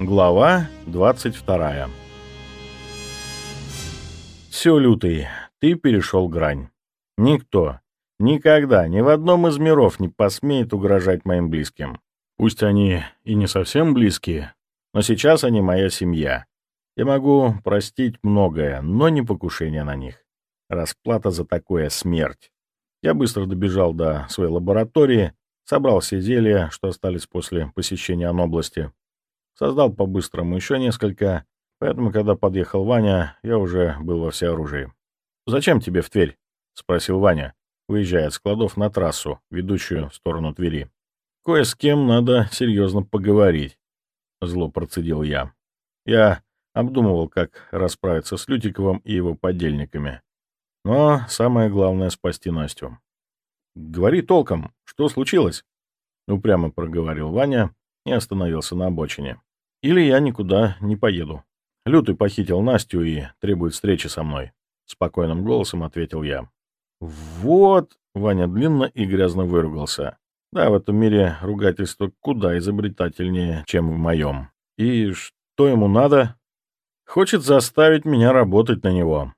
Глава 22 Все, Лютый, ты перешел грань. Никто, никогда, ни в одном из миров не посмеет угрожать моим близким. Пусть они и не совсем близкие, но сейчас они моя семья. Я могу простить многое, но не покушение на них. Расплата за такое — смерть. Я быстро добежал до своей лаборатории, собрал все зелья, что остались после посещения области, создал по-быстрому еще несколько, поэтому, когда подъехал Ваня, я уже был во всеоружии. «Зачем тебе в Тверь?» — спросил Ваня, выезжая от складов на трассу, ведущую в сторону Твери. «Кое с кем надо серьезно поговорить», — зло процедил я. Я обдумывал, как расправиться с Лютиковым и его подельниками. Но самое главное — спасти Настю. «Говори толком, что случилось?» — упрямо проговорил Ваня и остановился на обочине. «Или я никуда не поеду. Лютый похитил Настю и требует встречи со мной», — спокойным голосом ответил я. «Вот!» — Ваня длинно и грязно выругался. «Да, в этом мире ругательство куда изобретательнее, чем в моем. И что ему надо?» «Хочет заставить меня работать на него.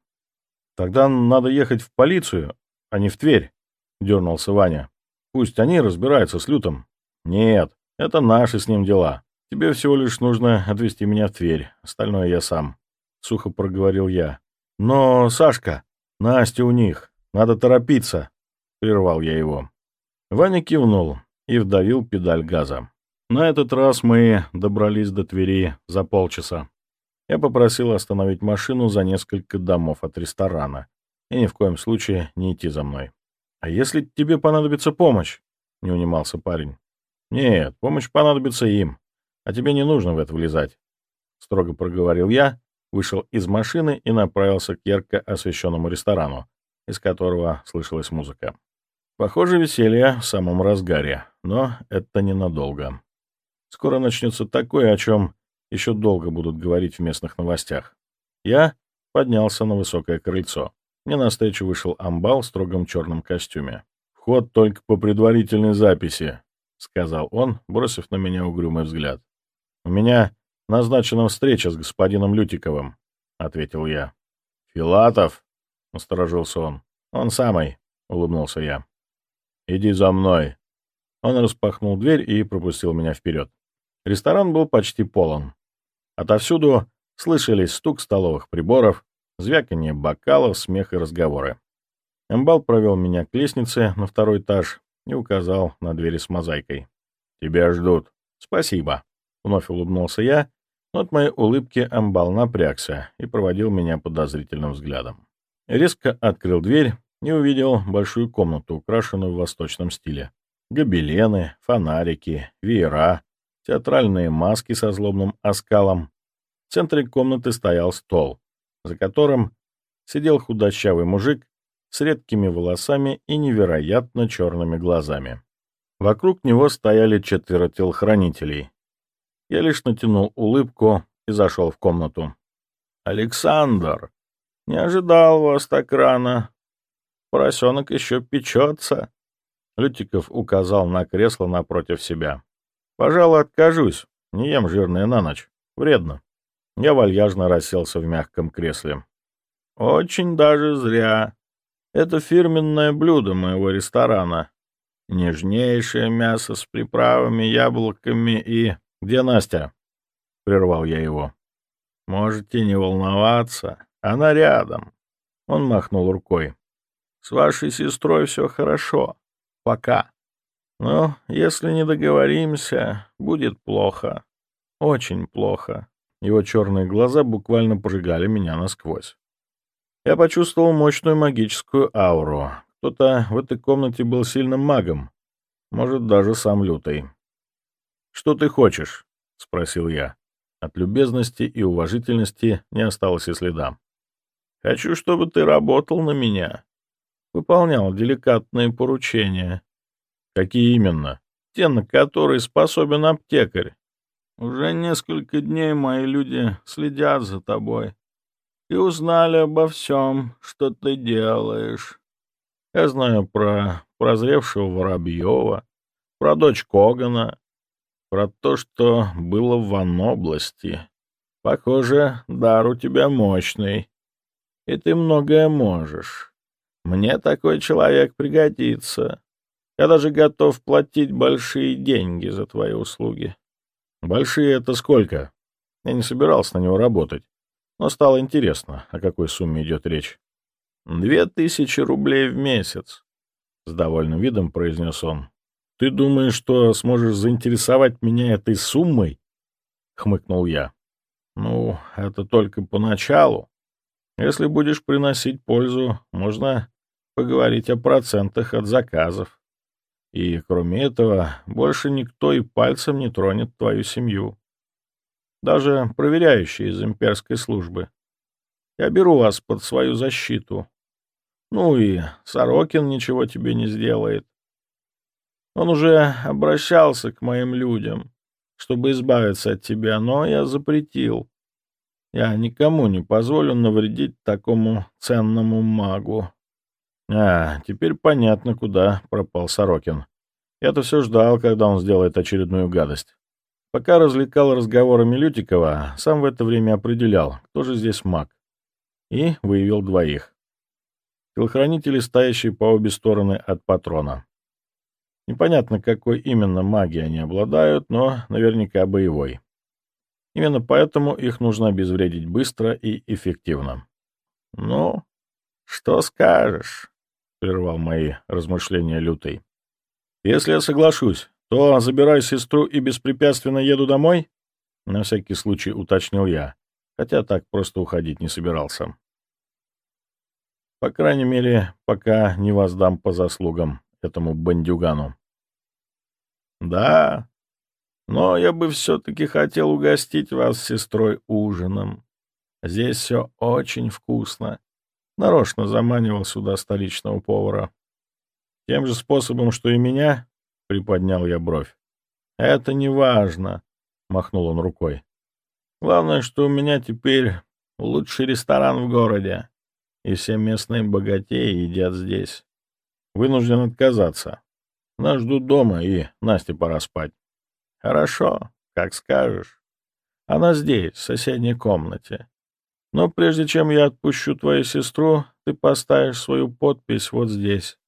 Тогда надо ехать в полицию, а не в Тверь, — дернулся Ваня. Пусть они разбираются с Лютом. Нет, это наши с ним дела. Тебе всего лишь нужно отвезти меня в Тверь, остальное я сам. Сухо проговорил я. Но, Сашка, Настя у них, надо торопиться, — прервал я его. Ваня кивнул и вдавил педаль газа. На этот раз мы добрались до Твери за полчаса. Я попросил остановить машину за несколько домов от ресторана и ни в коем случае не идти за мной. «А если тебе понадобится помощь?» — не унимался парень. «Нет, помощь понадобится им, а тебе не нужно в это влезать», — строго проговорил я, вышел из машины и направился к ярко освещенному ресторану, из которого слышалась музыка. Похоже, веселье в самом разгаре, но это ненадолго. Скоро начнется такое, о чем еще долго будут говорить в местных новостях. Я поднялся на высокое крыльцо. Мне навстречу вышел амбал в строгом черном костюме. «Вход только по предварительной записи», — сказал он, бросив на меня угрюмый взгляд. «У меня назначена встреча с господином Лютиковым», — ответил я. «Филатов?» — насторожился он. «Он самый», — улыбнулся я. «Иди за мной». Он распахнул дверь и пропустил меня вперед. Ресторан был почти полон. Отовсюду слышались стук столовых приборов, звяканье бокалов, смех и разговоры. Эмбал провел меня к лестнице на второй этаж и указал на двери с мозаикой. «Тебя ждут». «Спасибо», — вновь улыбнулся я, но от моей улыбки Эмбал напрягся и проводил меня подозрительным взглядом. Резко открыл дверь и увидел большую комнату, украшенную в восточном стиле. Гобелены, фонарики, веера, театральные маски со злобным оскалом. В центре комнаты стоял стол, за которым сидел худощавый мужик с редкими волосами и невероятно черными глазами. Вокруг него стояли четверо телохранителей. Я лишь натянул улыбку и зашел в комнату. «Александр, не ожидал вас так рано. Поросенок еще печется». Лютиков указал на кресло напротив себя. Пожалуй, откажусь. Не ем жирное на ночь. Вредно. Я вальяжно расселся в мягком кресле. Очень даже зря. Это фирменное блюдо моего ресторана. Нежнейшее мясо с приправами, яблоками и... Где Настя? Прервал я его. Можете не волноваться. Она рядом. Он махнул рукой. С вашей сестрой все хорошо. Пока. Но если не договоримся, будет плохо. Очень плохо. Его черные глаза буквально пожигали меня насквозь. Я почувствовал мощную магическую ауру. Кто-то в этой комнате был сильным магом. Может, даже сам Лютый. «Что ты хочешь?» — спросил я. От любезности и уважительности не осталось и следа. «Хочу, чтобы ты работал на меня. Выполнял деликатные поручения. Какие именно? Те, на которые способен аптекарь. Уже несколько дней мои люди следят за тобой и узнали обо всем, что ты делаешь. Я знаю про прозревшего Воробьева, про дочь Когана, про то, что было в Ван-области. Похоже, дар у тебя мощный, и ты многое можешь. Мне такой человек пригодится. Я даже готов платить большие деньги за твои услуги. Большие — это сколько? Я не собирался на него работать, но стало интересно, о какой сумме идет речь. Две тысячи рублей в месяц, — с довольным видом произнес он. Ты думаешь, что сможешь заинтересовать меня этой суммой? — хмыкнул я. Ну, это только поначалу. Если будешь приносить пользу, можно поговорить о процентах от заказов. И, кроме этого, больше никто и пальцем не тронет твою семью. Даже проверяющие из имперской службы. Я беру вас под свою защиту. Ну и Сорокин ничего тебе не сделает. Он уже обращался к моим людям, чтобы избавиться от тебя, но я запретил. Я никому не позволю навредить такому ценному магу. А, теперь понятно, куда пропал Сорокин. Я-то все ждал, когда он сделает очередную гадость. Пока развлекал разговорами Лютикова, сам в это время определял, кто же здесь маг. И выявил двоих. Телохранители, стоящие по обе стороны от патрона. Непонятно, какой именно магией они обладают, но наверняка боевой. Именно поэтому их нужно обезвредить быстро и эффективно. «Ну, что скажешь?» — прервал мои размышления Лютый. «Если я соглашусь, то забираю сестру и беспрепятственно еду домой?» На всякий случай уточнил я, хотя так просто уходить не собирался. По крайней мере, пока не воздам по заслугам этому бандюгану. «Да, но я бы все-таки хотел угостить вас с сестрой ужином. Здесь все очень вкусно. Нарочно заманивал сюда столичного повара. Тем же способом, что и меня, — приподнял я бровь. Это не важно, — махнул он рукой. Главное, что у меня теперь лучший ресторан в городе, и все местные богатеи едят здесь. Вынужден отказаться. Нас ждут дома, и Насте пора спать. Хорошо, как скажешь. Она здесь, в соседней комнате. Но прежде чем я отпущу твою сестру, ты поставишь свою подпись вот здесь.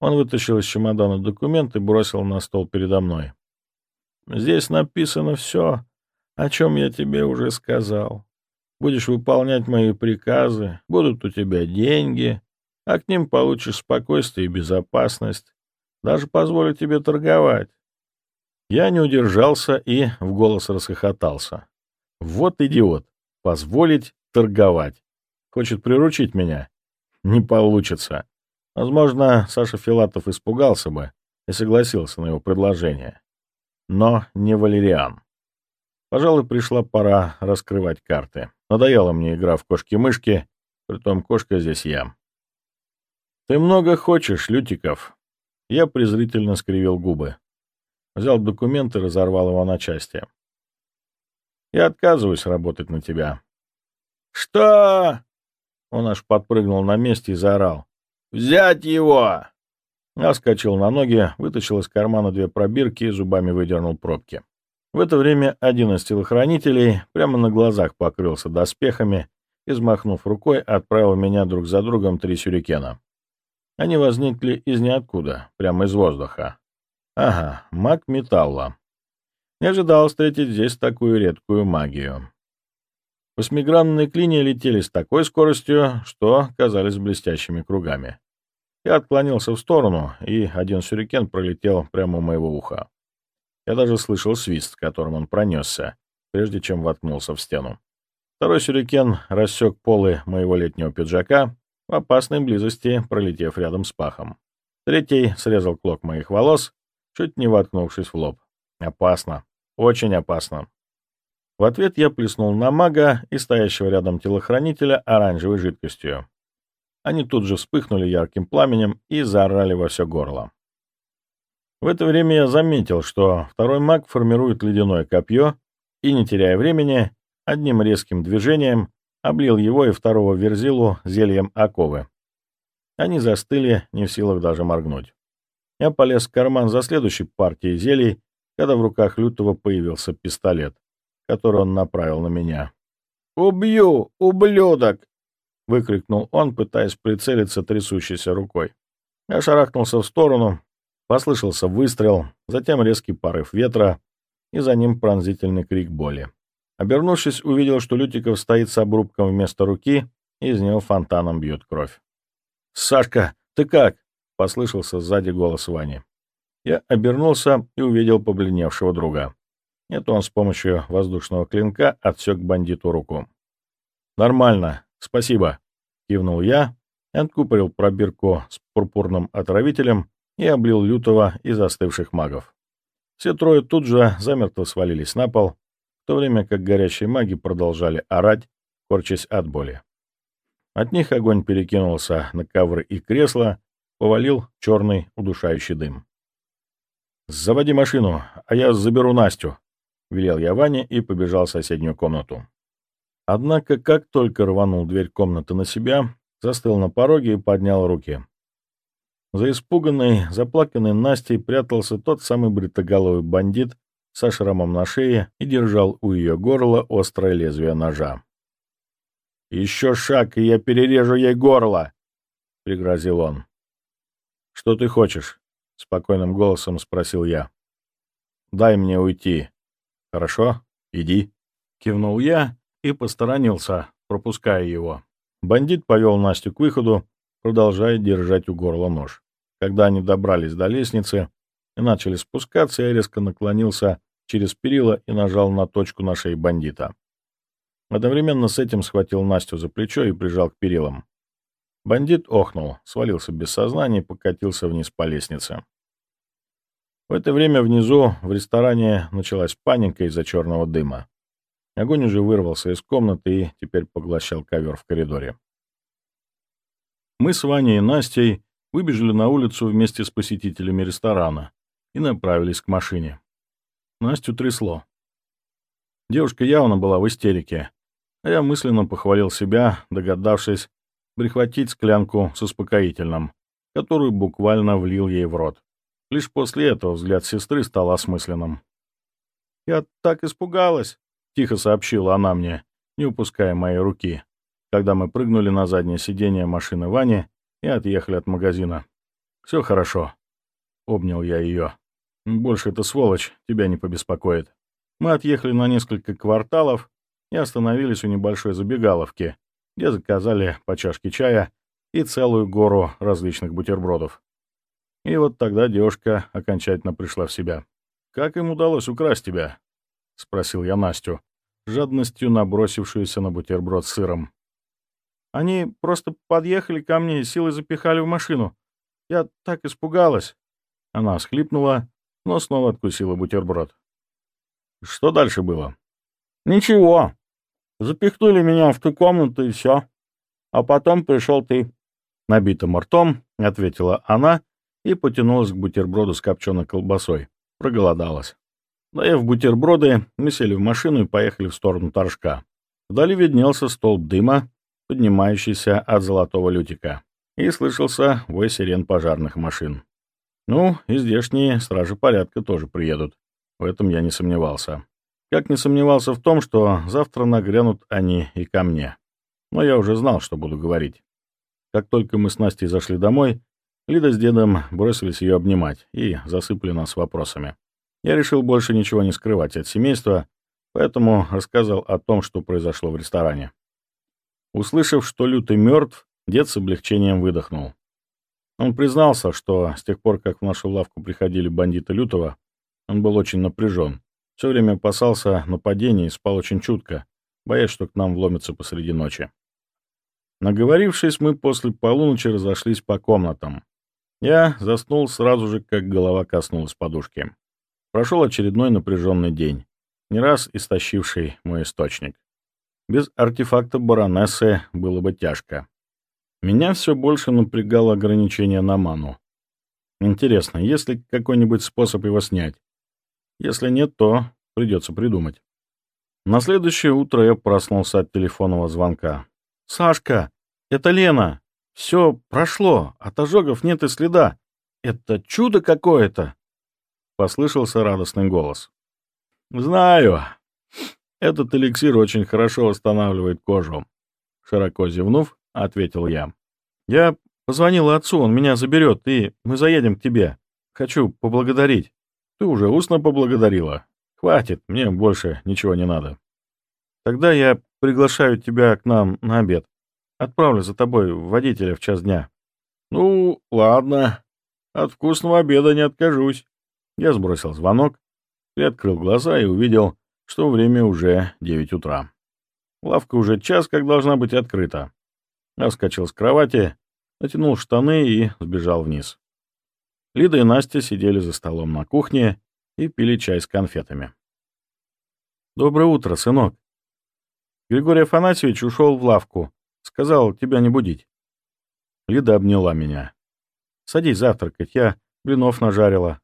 Он вытащил из чемодана документ и бросил на стол передо мной. Здесь написано все, о чем я тебе уже сказал. Будешь выполнять мои приказы, будут у тебя деньги, а к ним получишь спокойствие и безопасность. Даже позволю тебе торговать. Я не удержался и в голос расхохотался. Вот идиот. Позволить торговать. Хочет приручить меня. Не получится. Возможно, Саша Филатов испугался бы и согласился на его предложение. Но не Валериан. Пожалуй, пришла пора раскрывать карты. Надоела мне игра в кошки-мышки, притом кошка здесь я. «Ты много хочешь, Лютиков?» Я презрительно скривил губы. Взял документы и разорвал его на части. «Я отказываюсь работать на тебя». «Что?» Он аж подпрыгнул на месте и заорал. «Взять его!» Я вскочил на ноги, вытащил из кармана две пробирки и зубами выдернул пробки. В это время один из телохранителей прямо на глазах покрылся доспехами и, взмахнув рукой, отправил меня друг за другом три сюрикена. Они возникли из ниоткуда, прямо из воздуха. Ага, маг металла. Не ожидал встретить здесь такую редкую магию. Восьмигранные клинья летели с такой скоростью, что казались блестящими кругами. Я отклонился в сторону, и один сюрикен пролетел прямо у моего уха. Я даже слышал свист, которым он пронесся, прежде чем воткнулся в стену. Второй сюрикен рассек полы моего летнего пиджака, в опасной близости пролетев рядом с пахом. Третий срезал клок моих волос чуть не воткнувшись в лоб. Опасно. Очень опасно. В ответ я плеснул на мага и стоящего рядом телохранителя оранжевой жидкостью. Они тут же вспыхнули ярким пламенем и заорали во все горло. В это время я заметил, что второй маг формирует ледяное копье и, не теряя времени, одним резким движением облил его и второго верзилу зельем оковы. Они застыли, не в силах даже моргнуть. Я полез в карман за следующей партией зелий, когда в руках Лютого появился пистолет, который он направил на меня. «Убью, ублюдок!» — выкрикнул он, пытаясь прицелиться трясущейся рукой. Я шарахнулся в сторону, послышался выстрел, затем резкий порыв ветра, и за ним пронзительный крик боли. Обернувшись, увидел, что Лютиков стоит с обрубком вместо руки, и из него фонтаном бьет кровь. «Сашка, ты как?» — послышался сзади голос Вани. Я обернулся и увидел побледневшего друга. Это он с помощью воздушного клинка отсек бандиту руку. «Нормально, спасибо», — кивнул я, откупорил пробирку с пурпурным отравителем и облил лютого и застывших магов. Все трое тут же замертво свалились на пол, то время как горящие маги продолжали орать, корчась от боли. От них огонь перекинулся на ковры и кресла, повалил черный удушающий дым. «Заводи машину, а я заберу Настю», — велел я Ване и побежал в соседнюю комнату. Однако, как только рванул дверь комнаты на себя, застыл на пороге и поднял руки. За испуганной, заплаканной Настей прятался тот самый бритоголовый бандит, со шрамом на шее и держал у ее горла острое лезвие ножа. «Еще шаг, и я перережу ей горло!» — пригрозил он. «Что ты хочешь?» — спокойным голосом спросил я. «Дай мне уйти». «Хорошо, иди», — кивнул я и посторонился, пропуская его. Бандит повел Настю к выходу, продолжая держать у горла нож. Когда они добрались до лестницы, и начали спускаться, я резко наклонился через перила и нажал на точку на шее бандита. Одновременно с этим схватил Настю за плечо и прижал к перилам. Бандит охнул, свалился без сознания и покатился вниз по лестнице. В это время внизу в ресторане началась паника из-за черного дыма. Огонь уже вырвался из комнаты и теперь поглощал ковер в коридоре. Мы с Ваней и Настей выбежали на улицу вместе с посетителями ресторана, и направились к машине. Настю трясло. Девушка явно была в истерике, а я мысленно похвалил себя, догадавшись прихватить склянку с успокоительным, которую буквально влил ей в рот. Лишь после этого взгляд сестры стал осмысленным. «Я так испугалась!» — тихо сообщила она мне, не упуская моей руки, когда мы прыгнули на заднее сиденье машины Вани и отъехали от магазина. «Все хорошо», — обнял я ее. Больше эта сволочь тебя не побеспокоит. Мы отъехали на несколько кварталов и остановились у небольшой забегаловки, где заказали по чашке чая и целую гору различных бутербродов. И вот тогда девушка окончательно пришла в себя. «Как им удалось украсть тебя?» — спросил я Настю, жадностью набросившуюся на бутерброд с сыром. «Они просто подъехали ко мне и силой запихали в машину. Я так испугалась». Она всхлипнула но снова откусила бутерброд. Что дальше было? Ничего. Запихнули меня в ту комнату и все. А потом пришел ты. Набитым ртом, ответила она и потянулась к бутерброду с копченой колбасой. Проголодалась. Доев бутерброды, мы сели в машину и поехали в сторону Торжка. Вдали виднелся столб дыма, поднимающийся от золотого лютика, и слышался вой сирен пожарных машин. Ну, и здешние стражи порядка тоже приедут. В этом я не сомневался. Как не сомневался в том, что завтра нагрянут они и ко мне. Но я уже знал, что буду говорить. Как только мы с Настей зашли домой, Лида с дедом бросились ее обнимать и засыпали нас вопросами. Я решил больше ничего не скрывать от семейства, поэтому рассказал о том, что произошло в ресторане. Услышав, что Лютый мертв, дед с облегчением выдохнул. Он признался, что с тех пор, как в нашу лавку приходили бандиты Лютого, он был очень напряжен. Все время опасался нападения и спал очень чутко, боясь, что к нам вломится посреди ночи. Наговорившись, мы после полуночи разошлись по комнатам. Я заснул сразу же, как голова коснулась подушки. Прошел очередной напряженный день, не раз истощивший мой источник. Без артефакта баронессы было бы тяжко. Меня все больше напрягало ограничение на ману. Интересно, есть ли какой-нибудь способ его снять? Если нет, то придется придумать. На следующее утро я проснулся от телефонного звонка. «Сашка, это Лена. Все прошло, от ожогов нет и следа. Это чудо какое-то!» послышался радостный голос. «Знаю. Этот эликсир очень хорошо восстанавливает кожу». Широко зевнув, ответил я. «Я позвонила отцу, он меня заберет, и мы заедем к тебе. Хочу поблагодарить». «Ты уже устно поблагодарила. Хватит, мне больше ничего не надо». «Тогда я приглашаю тебя к нам на обед. Отправлю за тобой водителя в час дня». «Ну, ладно. От вкусного обеда не откажусь». Я сбросил звонок, приоткрыл глаза и увидел, что время уже девять утра. Лавка уже час как должна быть открыта. Я вскочил с кровати, натянул штаны и сбежал вниз. Лида и Настя сидели за столом на кухне и пили чай с конфетами. «Доброе утро, сынок!» Григорий Афанасьевич ушел в лавку. Сказал тебя не будить. Лида обняла меня. «Садись завтракать, я блинов нажарила».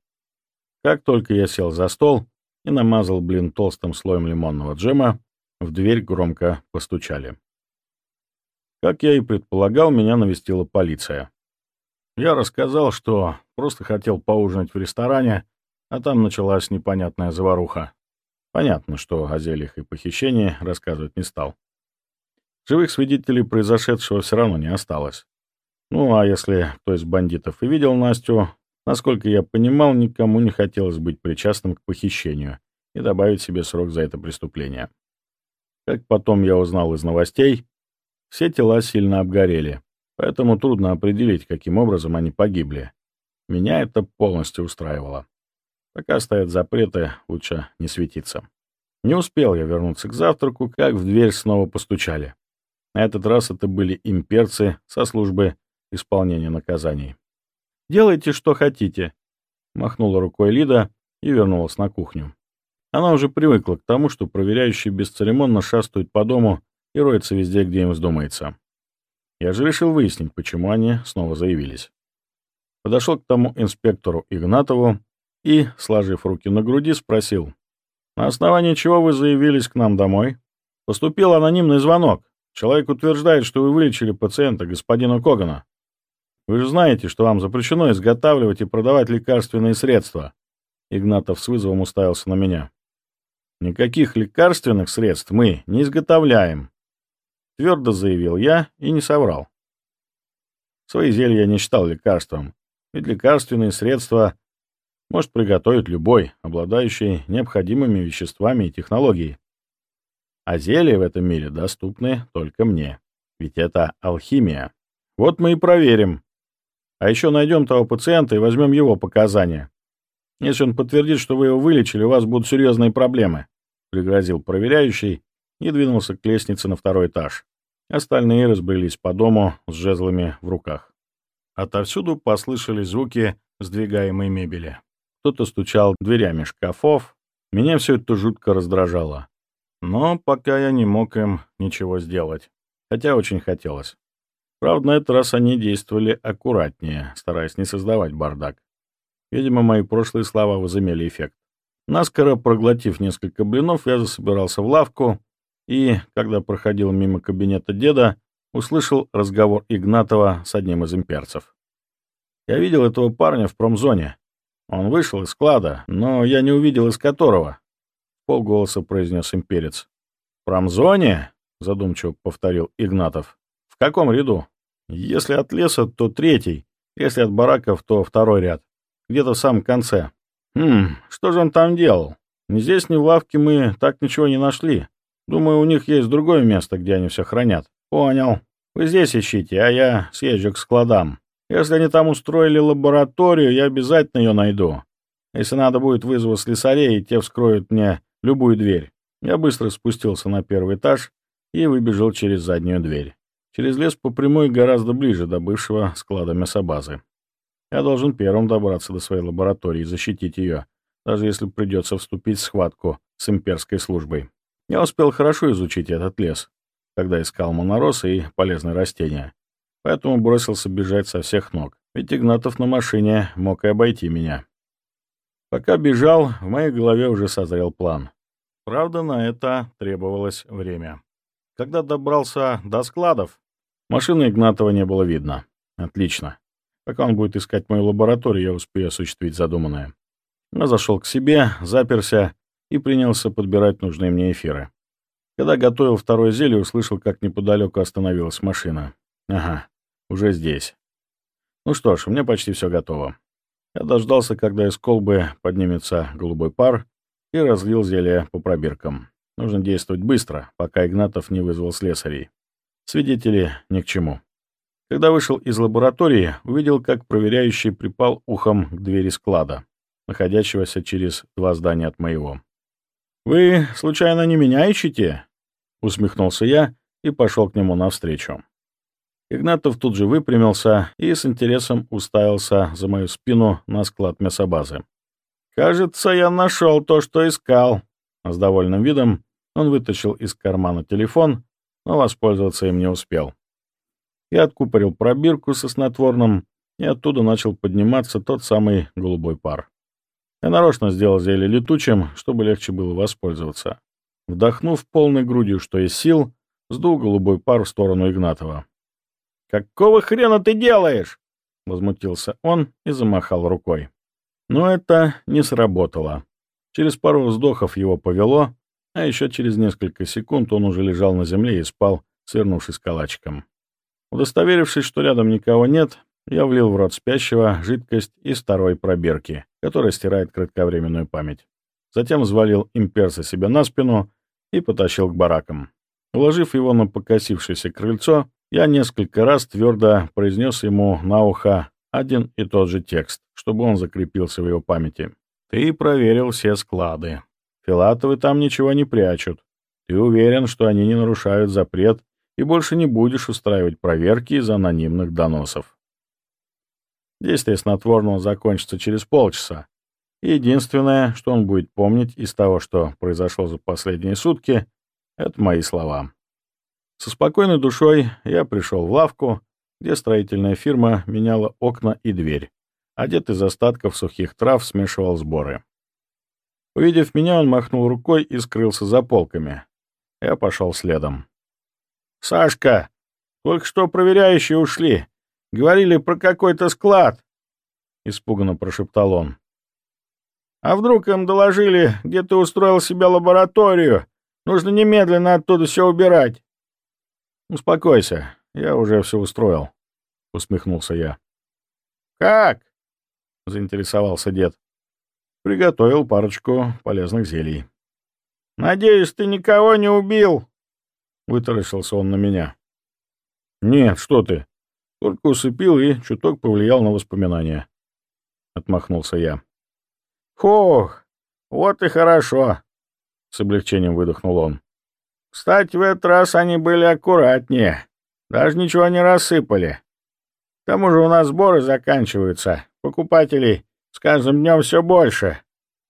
Как только я сел за стол и намазал блин толстым слоем лимонного джема, в дверь громко постучали. Как я и предполагал, меня навестила полиция. Я рассказал, что просто хотел поужинать в ресторане, а там началась непонятная заваруха. Понятно, что о зельях и похищении рассказывать не стал. Живых свидетелей произошедшего все равно не осталось. Ну, а если кто из бандитов и видел Настю, насколько я понимал, никому не хотелось быть причастным к похищению и добавить себе срок за это преступление. Как потом я узнал из новостей, все тела сильно обгорели, поэтому трудно определить, каким образом они погибли. Меня это полностью устраивало. Пока стоят запреты, лучше не светиться. Не успел я вернуться к завтраку, как в дверь снова постучали. На этот раз это были имперцы со службы исполнения наказаний. «Делайте, что хотите», — махнула рукой Лида и вернулась на кухню. Она уже привыкла к тому, что проверяющие бесцеремонно шастают по дому и роются везде, где им вздумается. Я же решил выяснить, почему они снова заявились. Подошел к тому инспектору Игнатову и, сложив руки на груди, спросил, «На основании чего вы заявились к нам домой?» Поступил анонимный звонок. Человек утверждает, что вы вылечили пациента, господина Когана. Вы же знаете, что вам запрещено изготавливать и продавать лекарственные средства. Игнатов с вызовом уставился на меня. Никаких лекарственных средств мы не изготовляем. Твердо заявил я и не соврал. Свои зелья я не считал лекарством, ведь лекарственные средства может приготовить любой, обладающий необходимыми веществами и технологией. А зелья в этом мире доступны только мне. Ведь это алхимия. Вот мы и проверим. А еще найдем того пациента и возьмем его показания. Если он подтвердит, что вы его вылечили, у вас будут серьезные проблемы», — пригрозил проверяющий и двинулся к лестнице на второй этаж. Остальные разбрелись по дому с жезлами в руках. Отовсюду послышались звуки сдвигаемой мебели. Кто-то стучал дверями шкафов. Меня все это жутко раздражало. Но пока я не мог им ничего сделать, хотя очень хотелось. Правда, на этот раз они действовали аккуратнее, стараясь не создавать бардак. Видимо, мои прошлые слова возымели эффект. Наскоро проглотив несколько блинов, я засобирался в лавку и, когда проходил мимо кабинета деда, услышал разговор Игнатова с одним из имперцев. Я видел этого парня в промзоне. Он вышел из склада, но я не увидел из которого полголоса произнес имперец. «В промзоне?» — задумчиво повторил Игнатов. «В каком ряду?» «Если от леса, то третий. Если от бараков, то второй ряд. Где-то в самом конце». «Хм, что же он там делал? Здесь, ни в лавке мы так ничего не нашли. Думаю, у них есть другое место, где они все хранят». «Понял. Вы здесь ищите, а я съезжу к складам. Если они там устроили лабораторию, я обязательно ее найду. Если надо будет, вызову слесарей, те вскроют мне любую дверь. Я быстро спустился на первый этаж и выбежал через заднюю дверь. Через лес по прямой гораздо ближе до бывшего склада мясобазы. Я должен первым добраться до своей лаборатории и защитить ее, даже если придется вступить в схватку с имперской службой. Я успел хорошо изучить этот лес, когда искал моноросы и полезные растения, поэтому бросился бежать со всех ног, ведь Игнатов на машине мог и обойти меня. Пока бежал, в моей голове уже созрел план. Правда, на это требовалось время. Когда добрался до складов, машины Игнатова не было видно. Отлично. Пока он будет искать мою лабораторию, я успею осуществить задуманное. Я зашел к себе, заперся и принялся подбирать нужные мне эфиры. Когда готовил второе зелье, услышал, как неподалеку остановилась машина. Ага, уже здесь. Ну что ж, у меня почти все готово. Я дождался, когда из колбы поднимется голубой пар, и разлил зелье по пробиркам. Нужно действовать быстро, пока Игнатов не вызвал слесарей. Свидетели ни к чему. Когда вышел из лаборатории, увидел, как проверяющий припал ухом к двери склада, находящегося через два здания от моего. «Вы, случайно, не меня ищете?» — усмехнулся я и пошел к нему навстречу. Игнатов тут же выпрямился и с интересом уставился за мою спину на склад мясобазы. «Кажется, я нашел то, что искал». С довольным видом он вытащил из кармана телефон, но воспользоваться им не успел. Я откупорил пробирку со снотворным, и оттуда начал подниматься тот самый голубой пар. Я нарочно сделал зелье летучим, чтобы легче было воспользоваться. Вдохнув полной грудью, что из сил, сдул голубой пар в сторону Игнатова. «Какого хрена ты делаешь?» — возмутился он и замахал рукой. Но это не сработало. Через пару вздохов его повело, а еще через несколько секунд он уже лежал на земле и спал, свернувшись калачиком. Удостоверившись, что рядом никого нет, я влил в рот спящего жидкость из второй пробирки, которая стирает кратковременную память. Затем взвалил имперца себе на спину и потащил к баракам. Уложив его на покосившееся крыльцо, я несколько раз твердо произнес ему на ухо один и тот же текст, чтобы он закрепился в его памяти. «Ты проверил все склады. Филатовы там ничего не прячут. Ты уверен, что они не нарушают запрет и больше не будешь устраивать проверки из анонимных доносов. Действие снотворного закончится через полчаса. единственное, что он будет помнить из того, что произошло за последние сутки, это мои слова. Со спокойной душой я пришел в лавку, где строительная фирма меняла окна и дверь, одет из остатков сухих трав смешивал сборы. Увидев меня, он махнул рукой и скрылся за полками. Я пошел следом. «Сашка, только что проверяющие ушли. Говорили про какой-то склад», — испуганно прошептал он. «А вдруг им доложили, где ты устроил себе лабораторию? Нужно немедленно оттуда все убирать». «Успокойся, я уже все устроил», — усмехнулся я. «Как?» — заинтересовался дед. Приготовил парочку полезных зелий. «Надеюсь, ты никого не убил?» — вытаращился он на меня. «Нет, что ты. Только усыпил и чуток повлиял на воспоминания». Отмахнулся я. «Фух, вот и хорошо!» — с облегчением выдохнул он. «Кстати, в этот раз они были аккуратнее. Даже ничего не рассыпали. К тому же у нас сборы заканчиваются. Покупателей с каждым днем все больше.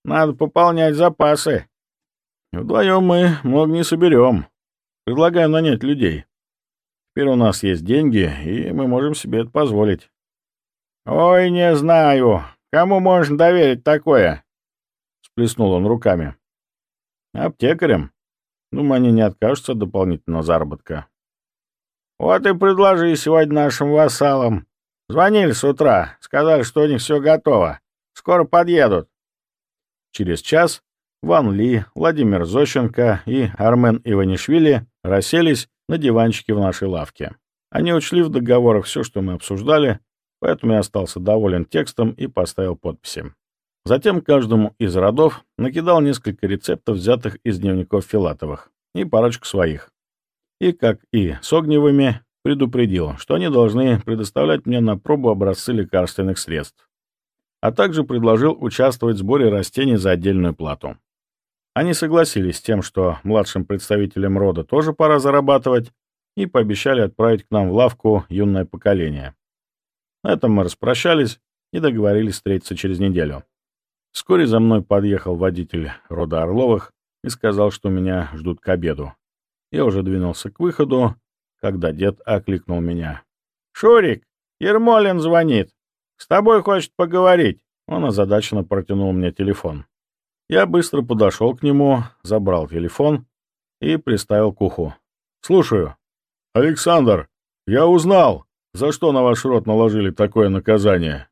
Надо пополнять запасы». «Вдвоем мы много не соберем», Предлагаю нанять людей. Теперь у нас есть деньги, и мы можем себе это позволить. «Ой, не знаю. Кому можно доверить такое?» Сплеснул он руками. «Аптекарям. Думаю, они не откажутся от дополнительного заработка». «Вот и предложи сегодня нашим вассалам. Звонили с утра, сказали, что у них все готово. Скоро подъедут». Через час Ван Ли, Владимир Зощенко и Армен Иванишвили расселись на диванчике в нашей лавке. Они учли в договорах все, что мы обсуждали, поэтому я остался доволен текстом и поставил подписи. Затем каждому из родов накидал несколько рецептов, взятых из дневников Филатовых, и парочку своих. И, как и с огневыми, предупредил, что они должны предоставлять мне на пробу образцы лекарственных средств, а также предложил участвовать в сборе растений за отдельную плату. Они согласились с тем, что младшим представителям рода тоже пора зарабатывать, и пообещали отправить к нам в лавку юное поколение. На этом мы распрощались и договорились встретиться через неделю. Вскоре за мной подъехал водитель рода Орловых и сказал, что меня ждут к обеду. Я уже двинулся к выходу, когда дед окликнул меня. «Шурик, Ермолин звонит. С тобой хочет поговорить». Он озадаченно протянул мне телефон. Я быстро подошел к нему, забрал телефон и приставил к уху. «Слушаю». «Александр, я узнал, за что на ваш род наложили такое наказание».